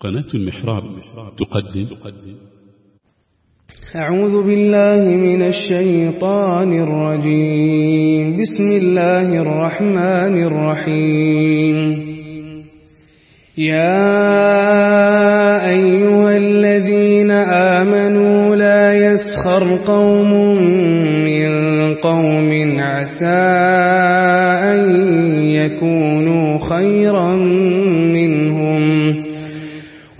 قناة المحراب تقدم. أعوذ بالله من الشيطان الرجيم. بسم الله الرحمن الرحيم. يا أيها الذين آمنوا لا يسخر قوم من قوم عسى أن يكونوا خيرا منهم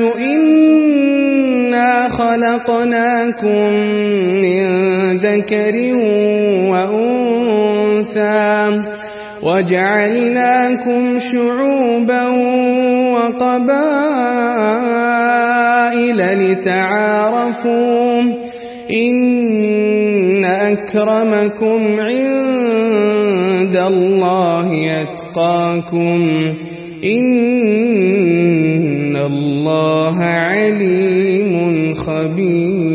إنا خلقناكم من ذكر وأنثى وجعلناكم شعوبا وقبائل لتعارفوا إن أكرمكم عند الله يتقاكم الله عليم خبير